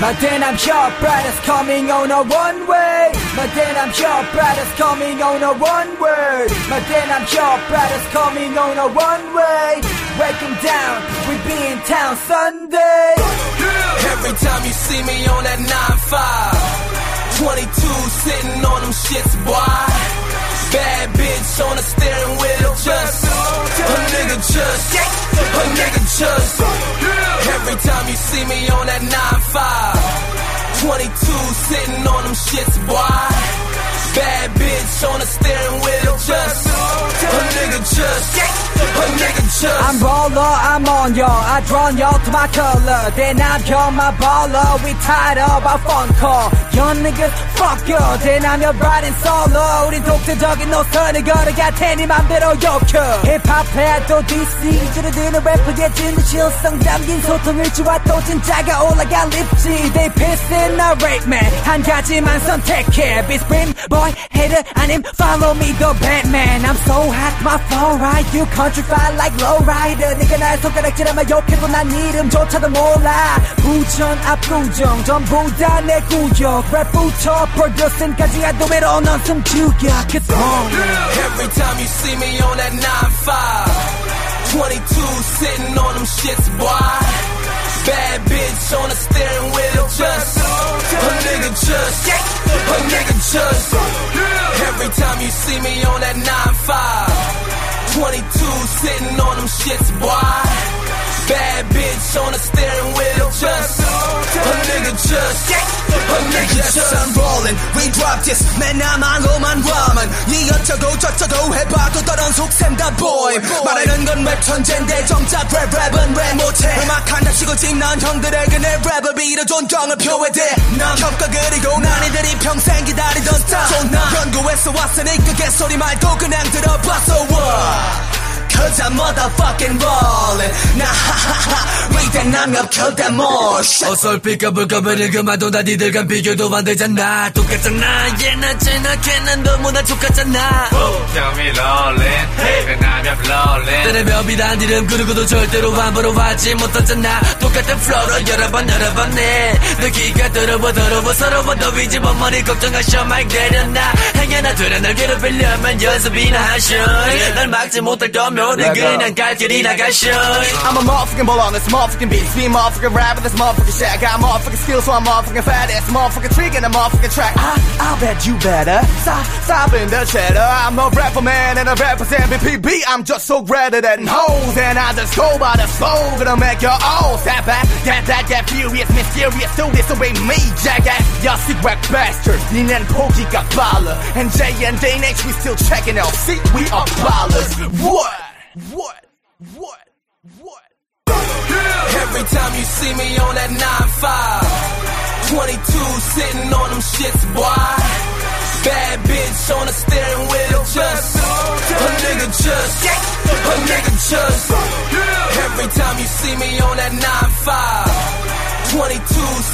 My then I'm coming on a one way. My then I'm coming on a one way. My then I'm coming on a one way. Him down, we be in town Sunday. Every time you see me on that 9-5 22 sitting on them shits, boy Bad bitch on the steering shits, boy Bad bitch on the steering wheel Just a nigga just A nigga just I'm baller, I'm on y'all. I drawn y'all to my color. Then I'm your my baller. We tied up our phone call. Young niggas, fuck you. Then I'm your bride and solo. 우린 독자적인 노선을 걸어가 테니 맘대로 욕혀. 힙합 해도 DC. 줄어드는 래퍼의 진실성 담긴 소통을 주와 또 진짜가 올라가 립지. They piss and I rape man. 한 가지만 선택해. Be spring boy, hater 아님 follow me the Batman. I'm so hot, my flow right. You countrified like lowrider. 네가 날 손가락질하면 욕해도 난 이름조차도 몰라. 부전 압구정 전부 다 내 구역. 랩부터 프로듀싱까지 아도메로 넌 숨죽여. Cause on. Every time you see me on that 9-5 22 sitting on them shits, boy Bad bitch on the steering wheel Just a nigga just A nigga just Every time you see me on that 9-5 22 sitting on them shits, boy. Bad bitch on the steering wheel Just a nigga just A nigga just I'm rolling. We drop this. 맨 나만로만 ramen. 이어쩌고 저쩌고 해봐도 떠던 속셈다 boy. 말하는 건 랩 천재인데 정작 랩 랩은 랩 못해. 음악 한답 치고 찍는 형들에게 내 랩을 빌어 존경을 표해대. 난 협과 그리고 난 이들이 평생 기다리던 스타. 나 연구해서 왔으니까 개소리 말고 그냥 들어봤어. what? Cause I'm motherfucking ballin' 나 하하하 위대 남협 켜다 뭐 어설피 까불까불은 그만둬 다 니들과 비교도 안 되잖아. 똑같잖아. 얘나 쟤나 걔는 너무 나 똑같잖아. Tell me rolling, 그 남협 rolling. 때려 벼비단 이름 그러고도 절대로 함부로 하지 못하잖아. 똑같은 플로로 여러 번 여러 번해. 내 귀가 더러워 더러워 서러워. 더 뒤집어 머리 걱정하셔 말 내려놔 행여나 되려 날 괴롭히려면 연습이나 하셔 날 막지 못할 거면 그냥 갈 길이 나가셔 I'm a motherfucking baller on this motherfucking beat. Be a motherfucking rapper, this motherfucking shit. I got motherfucking skills, so I'm motherfucking fat ass, motherfucking trick and a motherfucking track. I, I bet you better stop, stop in the cheddar. I'm a rapper man and a rapper's MVP. I'm just so greater than hoes, and I just go by the slogan to make you all step back. Get that, get furious, mysterious, do this away me, jackass. Y'all sick whack bastards. 니넨 포기가 빨라. And J and D next, we still checking out. See, we are ballers. What? What? What? What? Every time you see me on that 9-5 22 sitting on them shits, boy Bad bitch on the steering wheel Just a nigga just A nigga just Every time you see me on that 9-5 22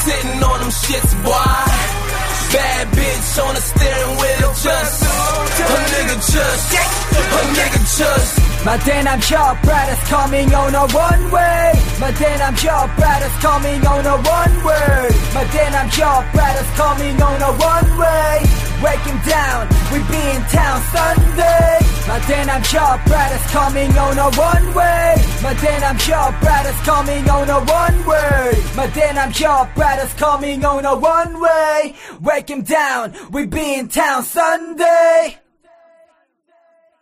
sitting on them shits, boy Bad bitch on the steering wheel Just a nigga just A nigga just My then I'm your brothers coming on a one way. My then I'm your brothers coming on a one way. My then I'm your brothers coming on a one way. Wake him down, we be in town Sunday. My then I'm your brothers coming on a one way. My then I'm your brothers coming on a one way. My then I'm your brothers coming on a one way. Wake him down, we be in town Sunday.